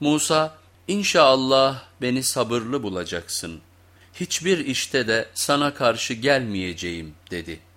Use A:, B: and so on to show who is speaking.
A: Musa, İnşallah beni sabırlı bulacaksın. Hiçbir işte de sana karşı gelmeyeceğim dedi.''